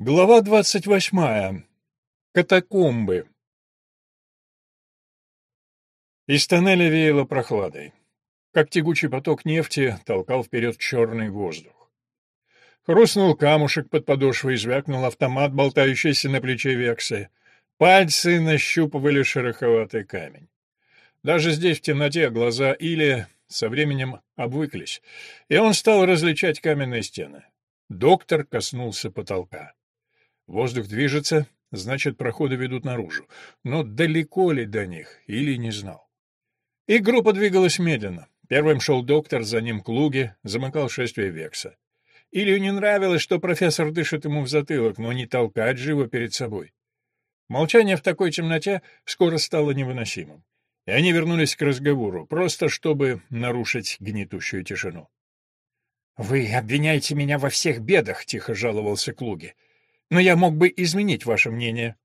Глава двадцать восьмая. Катакомбы. Из тоннеля веяло прохладой. Как тягучий поток нефти толкал вперед черный воздух. Хрустнул камушек под подошвой, звякнул автомат, болтающийся на плече Вексы. Пальцы нащупывали шероховатый камень. Даже здесь, в темноте, глаза Или со временем обвыклись, и он стал различать каменные стены. Доктор коснулся потолка. Воздух движется, значит, проходы ведут наружу. Но далеко ли до них, или не знал. И группа двигалась медленно. Первым шел доктор, за ним Клуги, замыкал шествие Векса. Илью не нравилось, что профессор дышит ему в затылок, но не толкать его перед собой. Молчание в такой темноте скоро стало невыносимым. И они вернулись к разговору, просто чтобы нарушить гнетущую тишину. «Вы обвиняете меня во всех бедах», — тихо жаловался Клуги но я мог бы изменить ваше мнение.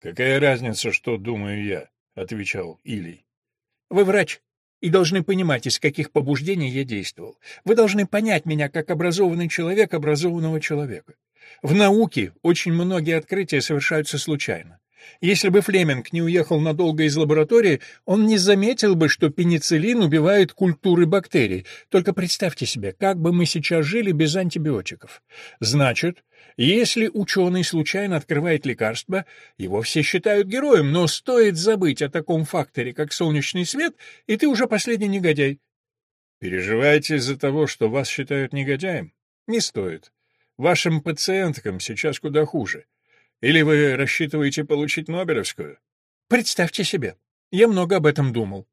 Какая разница, что думаю я, отвечал Илий. Вы врач и должны понимать, из каких побуждений я действовал. Вы должны понять меня как образованный человек образованного человека. В науке очень многие открытия совершаются случайно. Если бы Флеминг не уехал надолго из лаборатории, он не заметил бы, что пенициллин убивает культуры бактерий. Только представьте себе, как бы мы сейчас жили без антибиотиков. Значит, если ученый случайно открывает лекарство, его все считают героем, но стоит забыть о таком факторе, как солнечный свет, и ты уже последний негодяй. Переживаете из-за того, что вас считают негодяем? Не стоит. Вашим пациенткам сейчас куда хуже. Или вы рассчитываете получить Нобелевскую? Представьте себе. Я много об этом думал.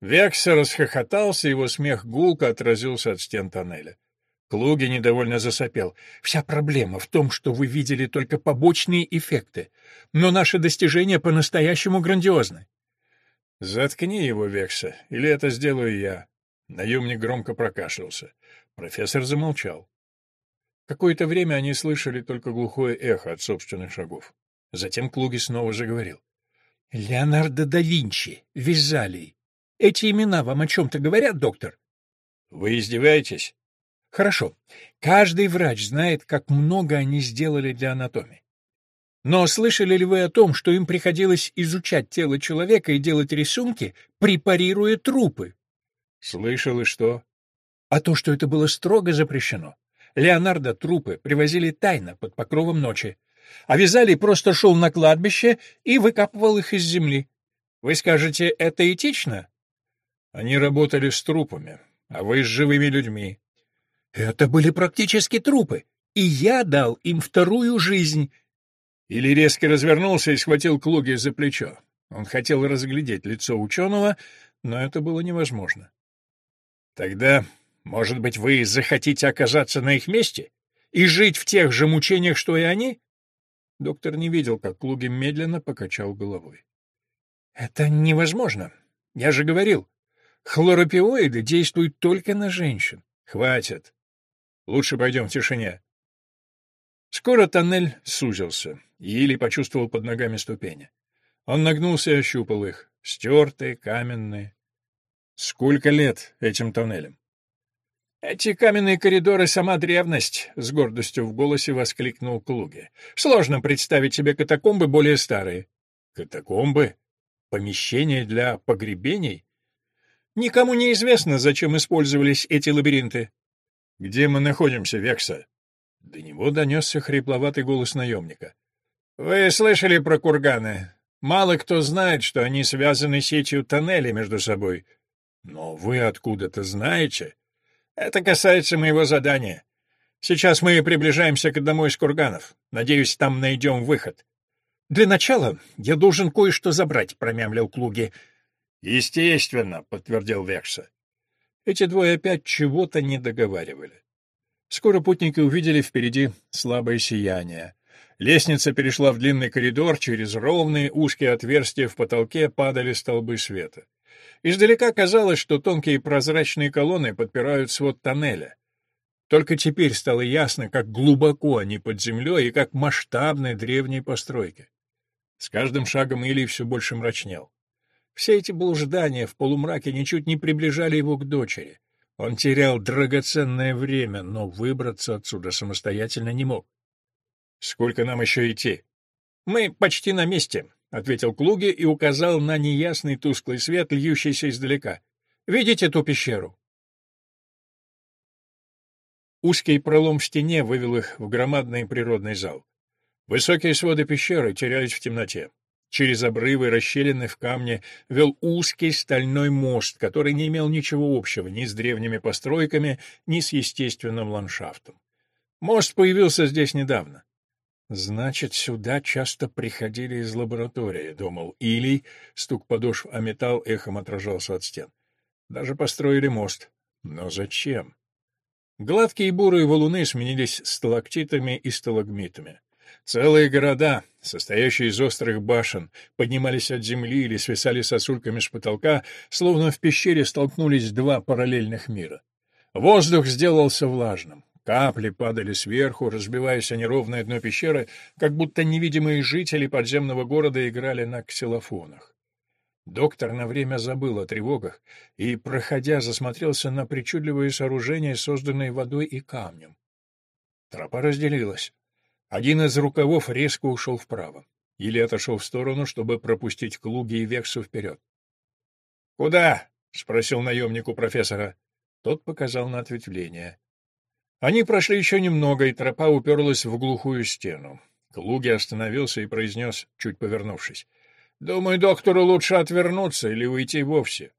Векса расхохотался, его смех гулко отразился от стен тоннеля. Клуги недовольно засопел. «Вся проблема в том, что вы видели только побочные эффекты, но наши достижения по-настоящему грандиозны». «Заткни его, Векса, или это сделаю я». Наемник громко прокашлялся. Профессор замолчал. Какое-то время они слышали только глухое эхо от собственных шагов. Затем Клуги снова заговорил. «Леонардо да Винчи, Визалий. Эти имена вам о чем-то говорят, доктор?» «Вы издеваетесь?» «Хорошо. Каждый врач знает, как много они сделали для анатомии. Но слышали ли вы о том, что им приходилось изучать тело человека и делать рисунки, препарируя трупы?» «Слышал и что?» «А то, что это было строго запрещено. Леонардо трупы привозили тайно под покровом ночи, а Визалий просто шел на кладбище и выкапывал их из земли. Вы скажете, это этично? Они работали с трупами, а вы с живыми людьми. Это были практически трупы, и я дал им вторую жизнь. Или резко развернулся и схватил Клуги за плечо. Он хотел разглядеть лицо ученого, но это было невозможно. Тогда может быть, вы захотите оказаться на их месте и жить в тех же мучениях, что и они? Доктор не видел, как Клуги медленно покачал головой. Это невозможно. Я же говорил, хлоропиоиды действуют только на женщин. Хватит. Лучше пойдем в тишине. Скоро тоннель сузился, и Или почувствовал под ногами ступени. Он нагнулся и ощупал их, стертые, каменные. Сколько лет этим тоннелям? «Эти каменные коридоры — сама древность», — с гордостью в голосе воскликнул Клуги. «Сложно представить себе катакомбы более старые». «Катакомбы? Помещения для погребений?» «Никому не известно, зачем использовались эти лабиринты». «Где мы находимся, Векса?» До него донесся хрипловатый голос наемника. «Вы слышали про курганы? Мало кто знает, что они связаны сетью тоннелей между собой. Но вы откуда-то знаете?» Это касается моего задания. Сейчас мы приближаемся к одному из курганов. Надеюсь, там найдем выход. Для начала я должен кое-что забрать, промямлил Клуги. Естественно, подтвердил Векса. Эти двое опять чего-то не договаривали. Скоро путники увидели впереди слабое сияние. Лестница перешла в длинный коридор, через ровные узкие отверстия в потолке падали столбы света. Издалека казалось, что тонкие прозрачные колонны подпирают свод тоннеля. Только теперь стало ясно, как глубоко они под землей и как масштабны древние постройки. С каждым шагом Илий все больше мрачнел. Все эти блуждания в полумраке ничуть не приближали его к дочери. Он терял драгоценное время, но выбраться отсюда самостоятельно не мог. Сколько нам еще идти? Мы почти на месте, ответил Клуги и указал на неясный тусклый свет, льющийся издалека. Видите ту пещеру? Узкий пролом в стене вывел их в громадный природный зал. Высокие своды пещеры терялись в темноте. Через обрывы, расщелины в камне, вел узкий стальной мост, который не имел ничего общего ни с древними постройками, ни с естественным ландшафтом. Мост появился здесь недавно. «Значит, сюда часто приходили из лаборатории», — думал Илий. Стук подошв о металл эхом отражался от стен. «Даже построили мост. Но зачем?» Гладкие бурые валуны сменились сталактитами и сталагмитами. Целые города, состоящие из острых башен, поднимались от земли или свисали сосульками с потолка, словно в пещере столкнулись два параллельных мира. Воздух сделался влажным. Капли падали сверху, разбиваясь о неровное дно пещеры, как будто невидимые жители подземного города играли на ксилофонах. Доктор на время забыл о тревогах и, проходя, засмотрелся на причудливые сооружения, созданные водой и камнем. Тропа разделилась. Один из рукавов резко ушел вправо. Или отошел в сторону, чтобы пропустить Клуги и Вексу вперед. «Куда?» — спросил наемник у профессора. Тот показал на ответвление. Они прошли еще немного, и тропа уперлась в глухую стену. Клуги остановился и произнес, чуть повернувшись. «Думаю, доктору лучше отвернуться или уйти вовсе.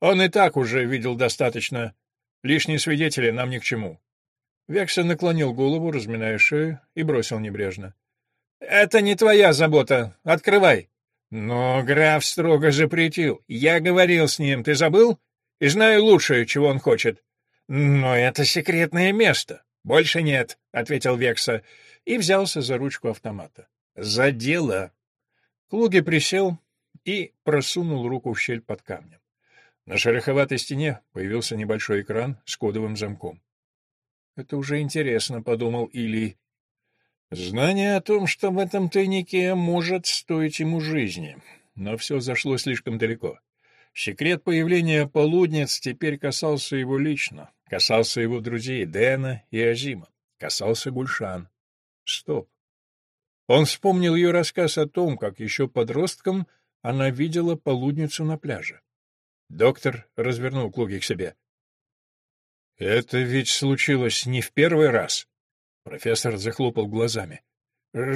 Он и так уже видел достаточно. Лишние свидетели нам ни к чему». Векса наклонил голову, разминая шею, и бросил небрежно. «Это не твоя забота. Открывай». Но граф строго запретил. Я говорил с ним, ты забыл? И знаю лучше, чего он хочет. «Но это секретное место». «Больше нет», — ответил Векса и взялся за ручку автомата. «За дело». Клуги присел и просунул руку в щель под камнем. На шероховатой стене появился небольшой экран с кодовым замком. «Это уже интересно», — подумал Или. «Знание о том, что в этом тайнике может стоить ему жизни». Но все зашло слишком далеко. Секрет появления полудниц теперь касался его лично, касался его друзей Дэна и Азима, касался Гульшан. Стоп. Он вспомнил ее рассказ о том, как еще подростком она видела полудницу на пляже. Доктор развернул Клуги к себе. «Это ведь случилось не в первый раз?» Профессор захлопал глазами.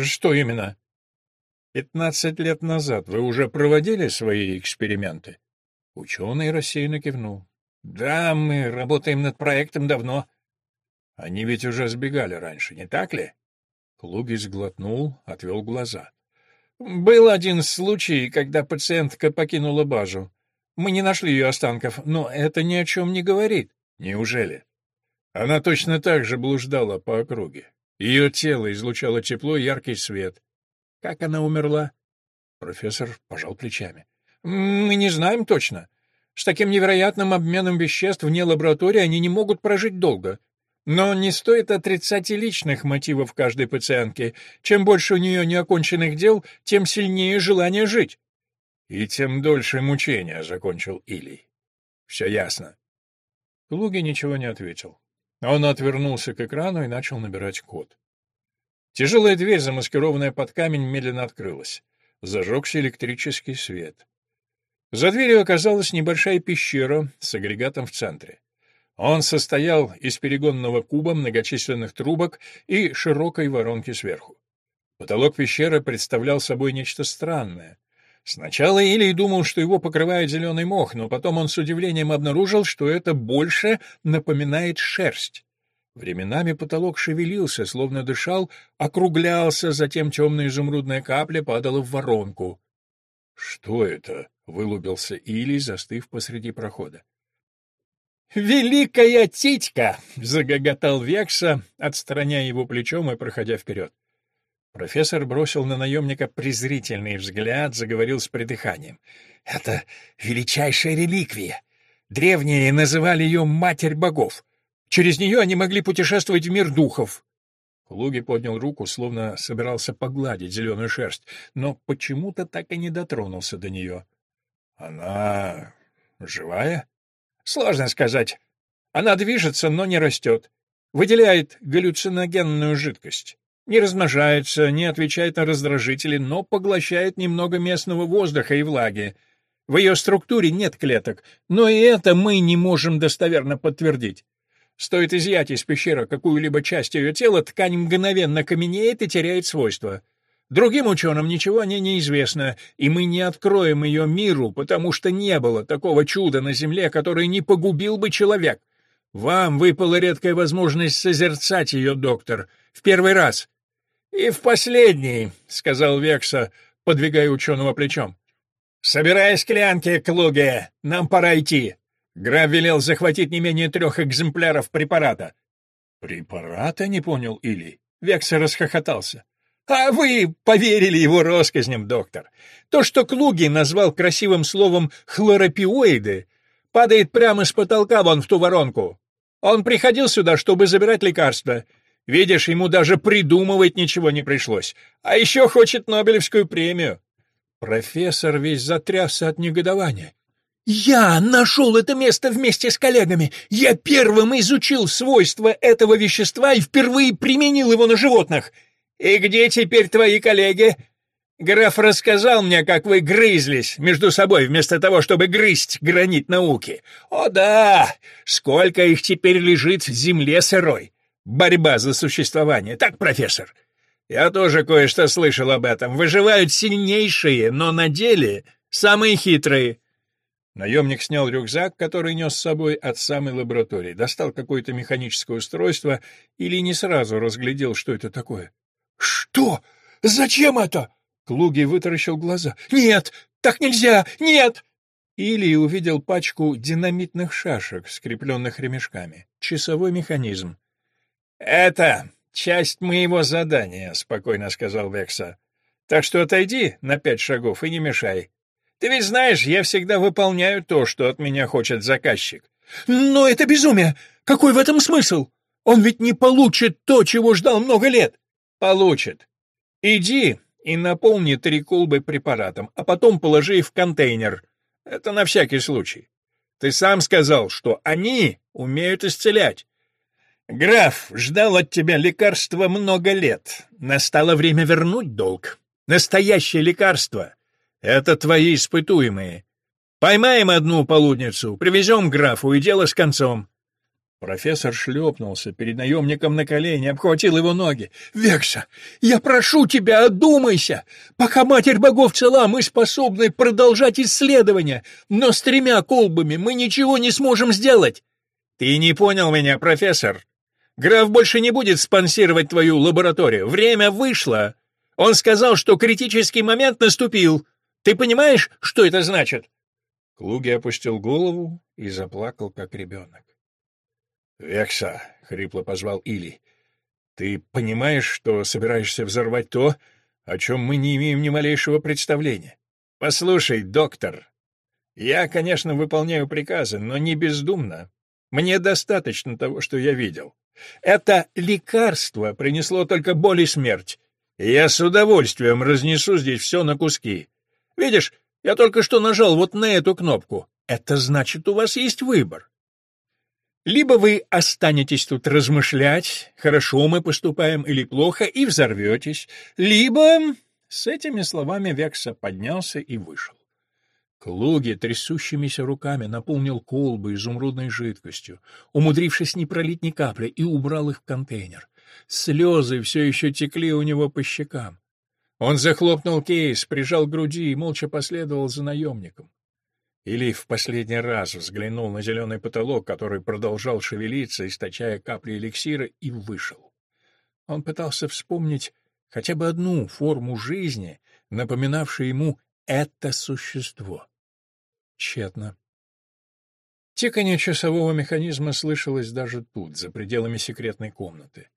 «Что именно?» «Пятнадцать лет назад вы уже проводили свои эксперименты?» Ученый рассеянно кивнул. «Да, мы работаем над проектом давно». «Они ведь уже сбегали раньше, не так ли?» Клуги сглотнул, отвел глаза. «Был один случай, когда пациентка покинула базу. Мы не нашли ее останков, но это ни о чем не говорит». «Неужели?» Она точно так же блуждала по округе. Ее тело излучало тепло и яркий свет. Как она умерла? Профессор пожал плечами. Мы не знаем точно. С таким невероятным обменом веществ вне лаборатории они не могут прожить долго. Но не стоит отрицать и личных мотивов каждой пациентки. Чем больше у нее неоконченных дел, тем сильнее желание жить. И тем дольше мучения, — закончил Илий. Все ясно. Луги ничего не ответил. Он отвернулся к экрану и начал набирать код. Тяжелая дверь, замаскированная под камень, медленно открылась. Зажегся электрический свет. За дверью оказалась небольшая пещера с агрегатом в центре. Он состоял из перегонного куба, многочисленных трубок и широкой воронки сверху. Потолок пещеры представлял собой нечто странное. Сначала Илий думал, что его покрывает зеленый мох, но потом он с удивлением обнаружил, что это больше напоминает шерсть. Временами потолок шевелился, словно дышал, округлялся, затем темная изумрудная капля падала в воронку. «Что это?» — вылубился Или, застыв посреди прохода. «Великая титька!» — загоготал Векса, отстраняя его плечом и проходя вперед. Профессор бросил на наемника презрительный взгляд, заговорил с придыханием. «Это величайшая реликвия. Древние называли ее «Матерь богов». Через нее они могли путешествовать в мир духов. Луги поднял руку, словно собирался погладить зеленую шерсть, но почему-то так и не дотронулся до нее. — Она живая? — Сложно сказать. Она движется, но не растет. Выделяет галлюциногенную жидкость. Не размножается, не отвечает на раздражители, но поглощает немного местного воздуха и влаги. В ее структуре нет клеток, но и это мы не можем достоверно подтвердить. Стоит изъять из пещеры какую-либо часть ее тела, ткань мгновенно каменеет и теряет свойства. Другим ученым ничего о ней не известно, и мы не откроем ее миру, потому что не было такого чуда на Земле, которое не погубил бы человек. Вам выпала редкая возможность созерцать ее, доктор, в первый раз. — И в последний, — сказал Векса, подвигая ученого плечом. — Собирай склянки, Клуге, нам пора идти. Граф велел захватить не менее трех экземпляров препарата. — Препарата? — не понял Или. Векса расхохотался. — А вы поверили его россказням, доктор. То, что Клуги назвал красивым словом «хлоропиоиды», падает прямо с потолка вон в ту воронку. Он приходил сюда, чтобы забирать лекарства. Видишь, ему даже придумывать ничего не пришлось. А еще хочет Нобелевскую премию. Профессор весь затрясся от негодования. «Я нашел это место вместе с коллегами. Я первым изучил свойства этого вещества и впервые применил его на животных. И где теперь твои коллеги?» Граф рассказал мне, как вы грызлись между собой вместо того, чтобы грызть гранит науки. О да, сколько их теперь лежит в земле сырой. Борьба за существование, так, профессор? Я тоже кое-что слышал об этом. Выживают сильнейшие, но на деле самые хитрые. Наемник снял рюкзак, который нес с собой от самой лаборатории, достал какое-то механическое устройство или не сразу разглядел, что это такое. «Что? Зачем это?» Клуги вытаращил глаза. «Нет! Так нельзя! Нет!» Или увидел пачку динамитных шашек, скрепленных ремешками. Часовой механизм. «Это часть моего задания», — спокойно сказал Векса. «Так что отойди на пять шагов и не мешай. Ты ведь знаешь, я всегда выполняю то, что от меня хочет заказчик. Но это безумие! Какой в этом смысл? Он ведь не получит то, чего ждал много лет. Получит. Иди и наполни три колбы препаратом, а потом положи их в контейнер. Это на всякий случай. Ты сам сказал, что они умеют исцелять. Граф ждал от тебя лекарства много лет. Настало время вернуть долг. Настоящее лекарство это твои испытуемые. Поймаем одну полудницу, привезем графу, и дело с концом. Профессор шлепнулся перед наемником на колени, обхватил его ноги. «Векса, я прошу тебя, одумайся! Пока Матерь Богов цела, мы способны продолжать исследования, но с тремя колбами мы ничего не сможем сделать!» «Ты не понял меня, профессор. Граф больше не будет спонсировать твою лабораторию. Время вышло. Он сказал, что критический момент наступил. Ты понимаешь, что это значит?» Клуги опустил голову и заплакал, как ребенок. «Векса», — хрипло позвал Или, — «ты понимаешь, что собираешься взорвать то, о чем мы не имеем ни малейшего представления? Послушай, доктор, я, конечно, выполняю приказы, но не бездумно. Мне достаточно того, что я видел. Это лекарство принесло только боль и смерть, и я с удовольствием разнесу здесь все на куски. Видишь, я только что нажал вот на эту кнопку. Это значит, у вас есть выбор. Либо вы останетесь тут размышлять, хорошо мы поступаем или плохо, и взорветесь, либо... С этими словами Векса поднялся и вышел. Клуги трясущимися руками наполнил колбы изумрудной жидкостью, умудрившись не пролить ни капли, и убрал их в контейнер. Слезы все еще текли у него по щекам. Он захлопнул кейс, прижал к груди и молча последовал за наемником. Или в последний раз взглянул на зеленый потолок, который продолжал шевелиться, источая капли эликсира, и вышел. Он пытался вспомнить хотя бы одну форму жизни, напоминавшую ему это существо. Тщетно. Тиканье часового механизма слышалось даже тут, за пределами секретной комнаты.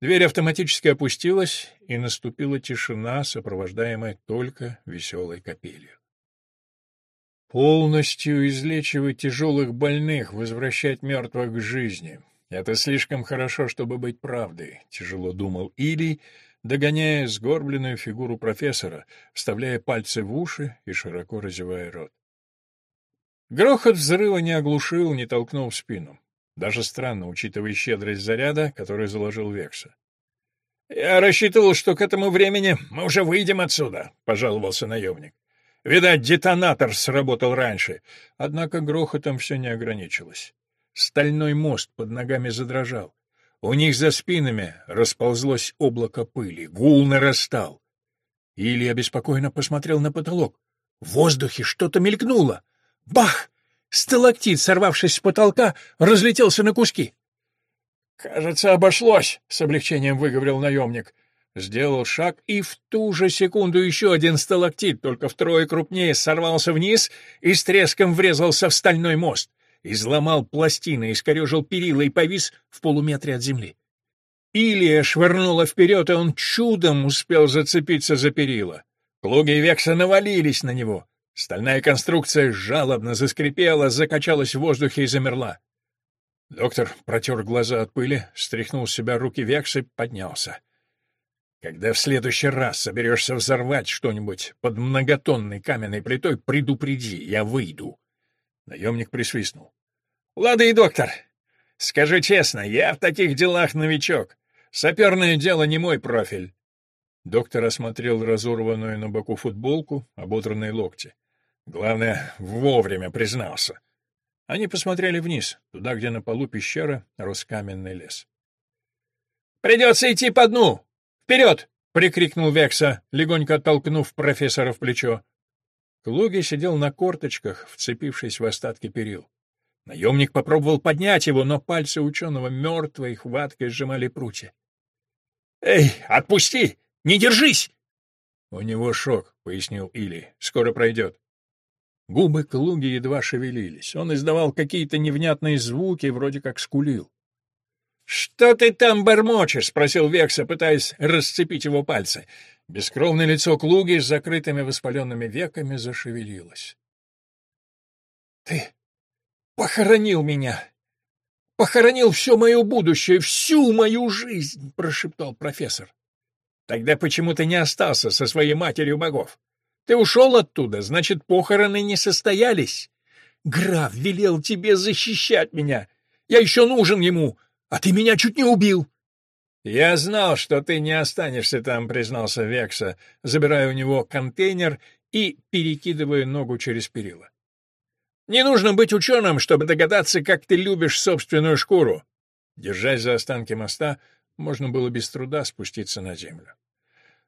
Дверь автоматически опустилась, и наступила тишина, сопровождаемая только веселой капелью. Полностью излечивать тяжелых больных, возвращать мертвых к жизни. Это слишком хорошо, чтобы быть правдой, — тяжело думал Илий, догоняя сгорбленную фигуру профессора, вставляя пальцы в уши и широко разевая рот. Грохот взрыва не оглушил, не толкнул в спину. Даже странно, учитывая щедрость заряда, который заложил Векса. «Я рассчитывал, что к этому времени мы уже выйдем отсюда», — пожаловался наемник. «Видать, детонатор сработал раньше». Однако грохотом все не ограничилось. Стальной мост под ногами задрожал. У них за спинами расползлось облако пыли. Гул нарастал. Илья беспокойно посмотрел на потолок. В воздухе что-то мелькнуло. Бах! Сталактит, сорвавшись с потолка, разлетелся на куски. «Кажется, обошлось», — с облегчением выговорил наемник. Сделал шаг, и в ту же секунду еще один сталактит, только втрое крупнее, сорвался вниз и с треском врезался в стальной мост. Изломал пластины, искорежил перила и повис в полуметре от земли. Илия швырнула вперед, и он чудом успел зацепиться за перила. Клуги Векса навалились на него. Стальная конструкция жалобно заскрипела, закачалась в воздухе и замерла. Доктор протер глаза от пыли, стряхнул с себя руки Векса и поднялся. «Когда в следующий раз соберешься взорвать что-нибудь под многотонной каменной плитой, предупреди, я выйду». Наемник присвистнул. «Лады, доктор. Скажи честно, я в таких делах новичок. Саперное дело не мой профиль». Доктор осмотрел разорванную на боку футболку, ободранные локти. Главное, вовремя признался. Они посмотрели вниз, туда, где на полу пещеры рос каменный лес. «Придется идти по дну! Вперед!» — прикрикнул Векса, легонько оттолкнув профессора в плечо. Клуги сидел на корточках, вцепившись в остатки перил. Наемник попробовал поднять его, но пальцы ученого мертвой хваткой сжимали прутья. «Эй, отпусти! Не держись!» «У него шок», — пояснил Или. «Скоро пройдет». Губы Клуги едва шевелились. Он издавал какие-то невнятные звуки, вроде как скулил. «Что ты там бормочешь?» — спросил Векса, пытаясь расцепить его пальцы. Бескровное лицо Клуги с закрытыми воспаленными веками зашевелилось. «Ты похоронил меня! Похоронил все мое будущее, всю мою жизнь!» — прошептал профессор. «Тогда почему ты не остался со своей матерью богов? Ты ушел оттуда, значит, похороны не состоялись. Граф велел тебе защищать меня. Я еще нужен ему, а ты меня чуть не убил. Я знал, что ты не останешься там, признался Векса, забирая у него контейнер и перекидывая ногу через перила. Не нужно быть ученым, чтобы догадаться, как ты любишь собственную шкуру. Держась за останки моста, можно было без труда спуститься на землю.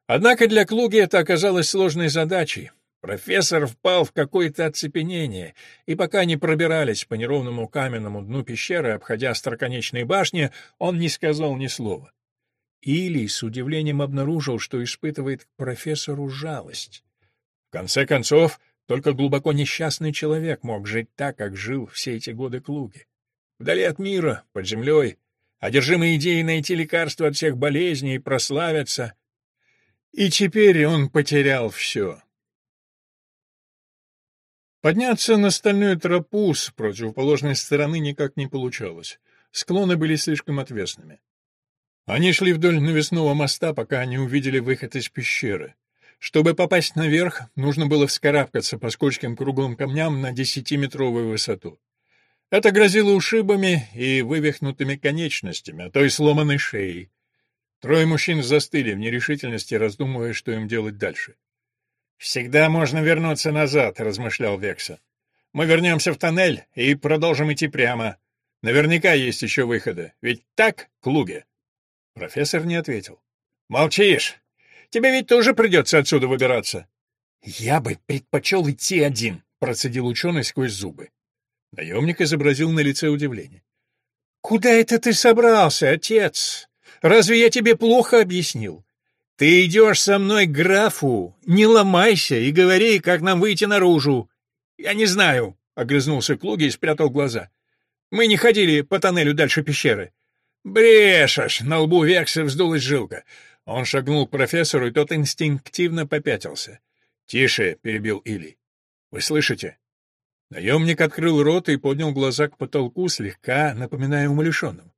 Однако для Клуги это оказалось сложной задачей. Профессор впал в какое-то оцепенение, и пока не пробирались по неровному каменному дну пещеры, обходя остроконечные башни, он не сказал ни слова. Илий с удивлением обнаружил, что испытывает к профессору жалость. В конце концов, только глубоко несчастный человек мог жить так, как жил все эти годы Клуги. Вдали от мира, под землей, одержимый идеей найти лекарство от всех болезней и прославиться — и теперь он потерял все. Подняться на стальную тропу с противоположной стороны никак не получалось. Склоны были слишком отвесными. Они шли вдоль навесного моста, пока не увидели выход из пещеры. Чтобы попасть наверх, нужно было вскарабкаться по скользким круглым камням на десятиметровую высоту. Это грозило ушибами и вывихнутыми конечностями, а то и сломанной шеей. Трое мужчин застыли в нерешительности, раздумывая, что им делать дальше. «Всегда можно вернуться назад», — размышлял Векса. «Мы вернемся в тоннель и продолжим идти прямо. Наверняка есть еще выходы. Ведь так, Клуге?» Профессор не ответил. «Молчишь! Тебе ведь тоже придется отсюда выбираться». «Я бы предпочел идти один», — процедил ученый сквозь зубы. Наемник изобразил на лице удивление. «Куда это ты собрался, отец? Разве я тебе плохо объяснил? Ты идешь со мной к графу, не ломайся и говори, как нам выйти наружу. Я не знаю, — огрызнулся Клуги и спрятал глаза. Мы не ходили по тоннелю дальше пещеры. Брешешь! На лбу Векса вздулась жилка. Он шагнул к профессору, и тот инстинктивно попятился. «Тише!» — перебил Или. «Вы слышите?» Наемник открыл рот и поднял глаза к потолку, слегка напоминая умалишенным.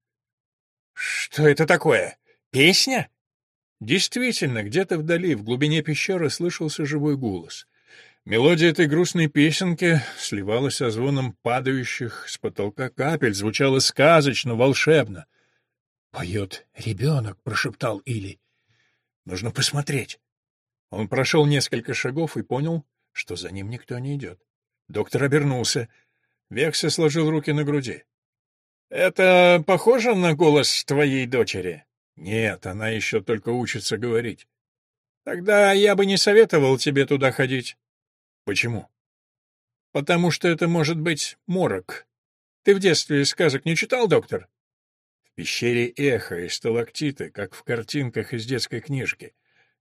Что это такое? Песня? Действительно, где-то вдали, в глубине пещеры, слышался живой голос. Мелодия этой грустной песенки сливалась со звоном падающих с потолка капель, звучала сказочно, волшебно. — Поет ребенок, — прошептал Или. Нужно посмотреть. Он прошел несколько шагов и понял, что за ним никто не идет. Доктор обернулся. Векса сложил руки на груди. — Это похоже на голос твоей дочери? — Нет, она еще только учится говорить. — Тогда я бы не советовал тебе туда ходить. — Почему? — Потому что это может быть морок. Ты в детстве сказок не читал, доктор? В пещере эхо и сталактиты, как в картинках из детской книжки.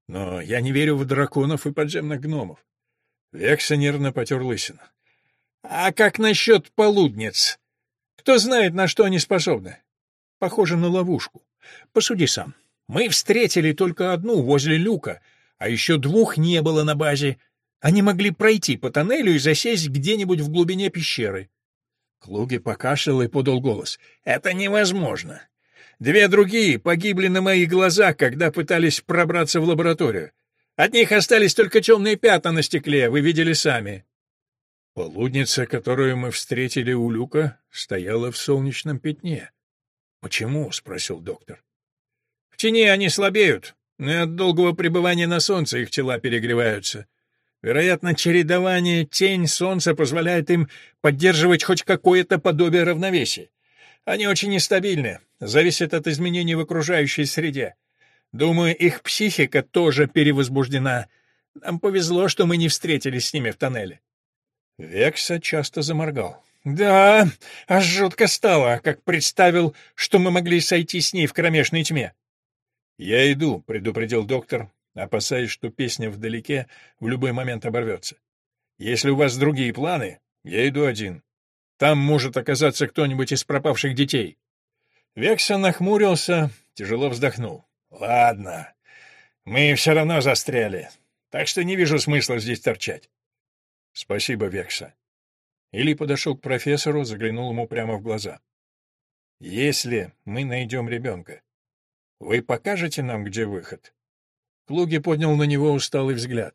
Но я не верю в драконов и подземных гномов. Векса нервно потер лысину. — А как насчет полудниц? Кто знает, на что они способны? Похоже на ловушку. Посуди сам. Мы встретили только одну возле люка, а еще двух не было на базе. Они могли пройти по тоннелю и засесть где-нибудь в глубине пещеры. Клуги покашлял и подал голос. — Это невозможно. Две другие погибли на моих глазах, когда пытались пробраться в лабораторию. От них остались только темные пятна на стекле, вы видели сами. Полудница, которую мы встретили у люка, стояла в солнечном пятне. «Почему?» — спросил доктор. «В тени они слабеют, но от долгого пребывания на солнце их тела перегреваются. Вероятно, чередование тень-солнца позволяет им поддерживать хоть какое-то подобие равновесия. Они очень нестабильны, зависят от изменений в окружающей среде. Думаю, их психика тоже перевозбуждена. Нам повезло, что мы не встретились с ними в тоннеле. Векса часто заморгал. «Да, аж жутко стало, как представил, что мы могли сойти с ней в кромешной тьме». «Я иду», — предупредил доктор, опасаясь, что песня вдалеке в любой момент оборвется. «Если у вас другие планы, я иду один. Там может оказаться кто-нибудь из пропавших детей». Векса нахмурился, тяжело вздохнул. «Ладно, мы все равно застряли, так что не вижу смысла здесь торчать». «Спасибо, Векса». Или подошел к профессору, заглянул ему прямо в глаза. «Если мы найдем ребенка, вы покажете нам, где выход?» Клуги поднял на него усталый взгляд.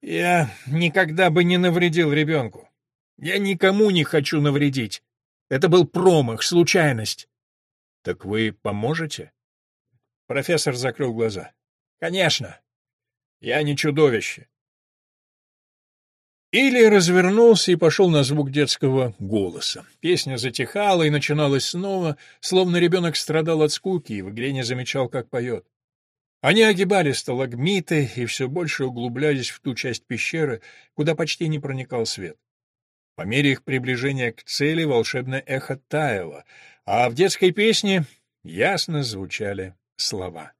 «Я никогда бы не навредил ребенку. Я никому не хочу навредить. Это был промах, случайность». «Так вы поможете?» Профессор закрыл глаза. «Конечно. Я не чудовище». Или развернулся и пошел на звук детского голоса. Песня затихала и начиналась снова, словно ребенок страдал от скуки и в игре не замечал, как поет. Они огибали сталагмиты и все больше углублялись в ту часть пещеры, куда почти не проникал свет. По мере их приближения к цели волшебное эхо таяло, а в детской песне ясно звучали слова.